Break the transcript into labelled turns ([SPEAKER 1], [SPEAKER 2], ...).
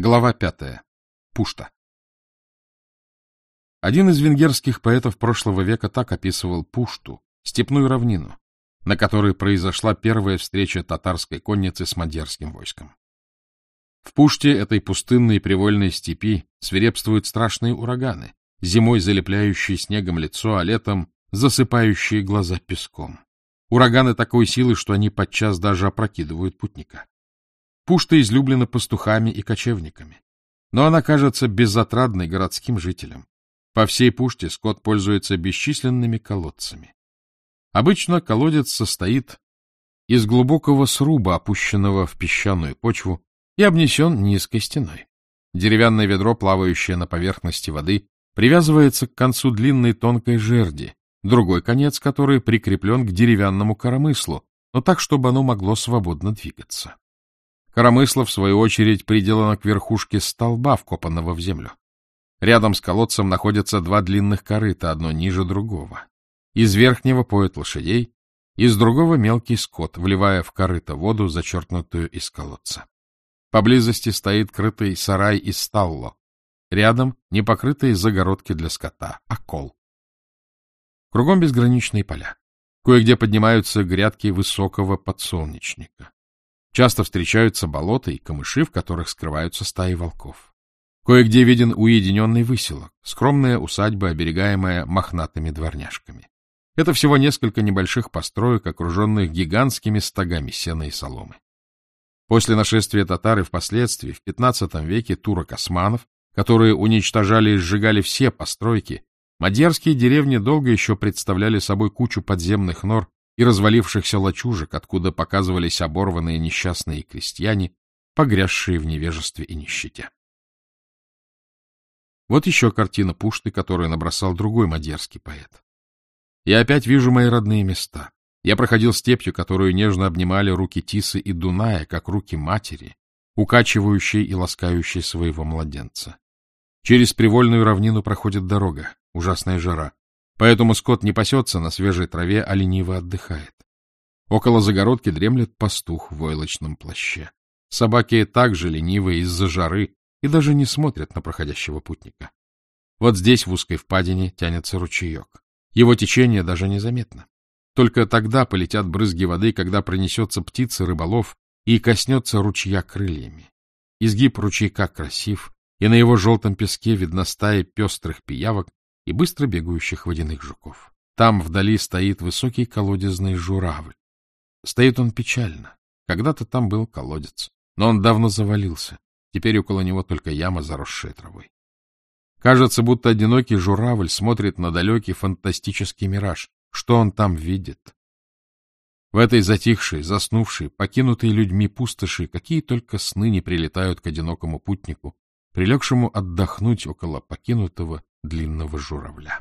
[SPEAKER 1] Глава пятая. Пушта. Один из венгерских поэтов прошлого века так описывал Пушту, степную равнину, на которой произошла первая встреча татарской конницы с мадьярским войском. В Пуште, этой пустынной привольной степи, свирепствуют страшные ураганы, зимой залепляющие снегом лицо, а летом засыпающие глаза песком. Ураганы такой силы, что они подчас даже опрокидывают путника. Пушта излюблена пастухами и кочевниками. Но она кажется безотрадной городским жителям. По всей Пуште скот пользуется бесчисленными колодцами. Обычно колодец состоит из глубокого сруба, опущенного в песчаную почву, и обнесен низкой стеной. Деревянное ведро, плавающее на поверхности воды, привязывается к концу длинной тонкой жерди, другой конец которой прикреплен к деревянному коромыслу, но так, чтобы оно могло свободно двигаться. Коромысло, в свою очередь, приделано к верхушке столба, вкопанного в землю. Рядом с колодцем находятся два длинных корыта, одно ниже другого. Из верхнего поют лошадей, из другого мелкий скот, вливая в корыто воду, зачеркнутую из колодца. Поблизости стоит крытый сарай из сталло. Рядом непокрытые загородки для скота, окол. Кругом безграничные поля. Кое-где поднимаются грядки высокого подсолнечника. Часто встречаются болота и камыши, в которых скрываются стаи волков. Кое-где виден уединенный выселок, скромная усадьба, оберегаемая мохнатыми дворняжками. Это всего несколько небольших построек, окруженных гигантскими стогами сена и соломы. После нашествия татар и впоследствии в XV веке турок-османов, которые уничтожали и сжигали все постройки, мадьярские деревни долго еще представляли собой кучу подземных нор и развалившихся лачужек, откуда показывались оборванные несчастные крестьяне, погрязшие в невежестве и нищете. Вот еще картина Пушты, которую набросал другой мадьярский поэт. Я опять вижу мои родные места. Я проходил степью, которую нежно обнимали руки Тисы и Дуная, как руки матери, укачивающей и ласкающей своего младенца. Через привольную равнину проходит дорога, ужасная жара. Поэтому скот не пасется на свежей траве, а лениво отдыхает. Около загородки дремлет пастух в войлочном плаще. Собаки также ленивы из-за жары и даже не смотрят на проходящего путника. Вот здесь, в узкой впадине, тянется ручеек. Его течение даже незаметно. Только тогда полетят брызги воды, когда пронесется птица, рыболов и коснется ручья крыльями. Изгиб ручейка красив, и на его желтом песке видна стая пестрых пиявок, и быстро бегающих водяных жуков. Там вдали стоит высокий колодезный журавль. Стоит он печально. Когда-то там был колодец, но он давно завалился. Теперь около него только яма, заросшая травой. Кажется, будто одинокий журавль смотрит на далекий фантастический мираж. Что он там видит? В этой затихшей, заснувшей, покинутой людьми пустоши какие только сны не прилетают к одинокому путнику, прилегшему отдохнуть около покинутого длинного журавля.